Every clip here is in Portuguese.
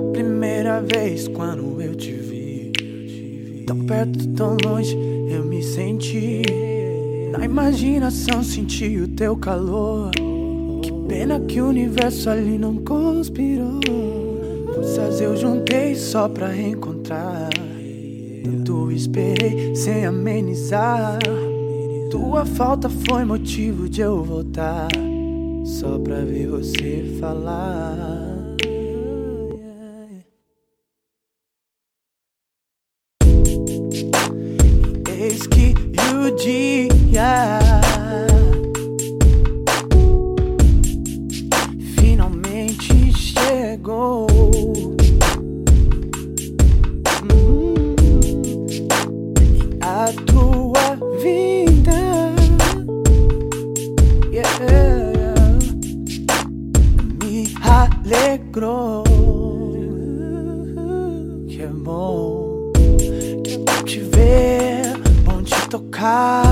primeira vez quando eu te vi. Tão perto, tão longe, eu me senti. Na imaginação senti o teu calor. Que pena que o universo ali não conspirou. Forças eu juntei só pra reencontrar. Tanto esperei sem amenizar. Tua falta foi motivo de eu voltar. Só pra ver você falar. Que o dia finalmente chegou. Hum, a tua vida, yeah, me alegrou. Que é tocar,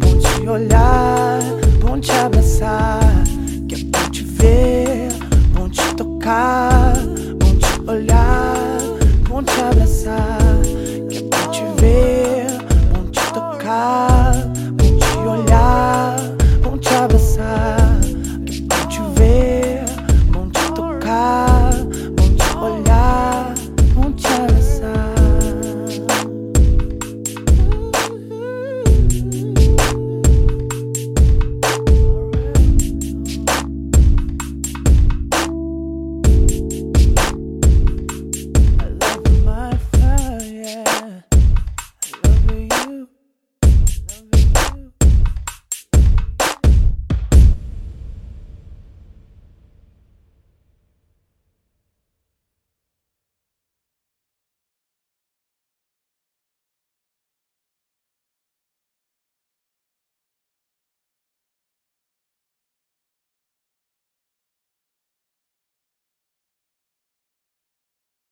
bom te olhar.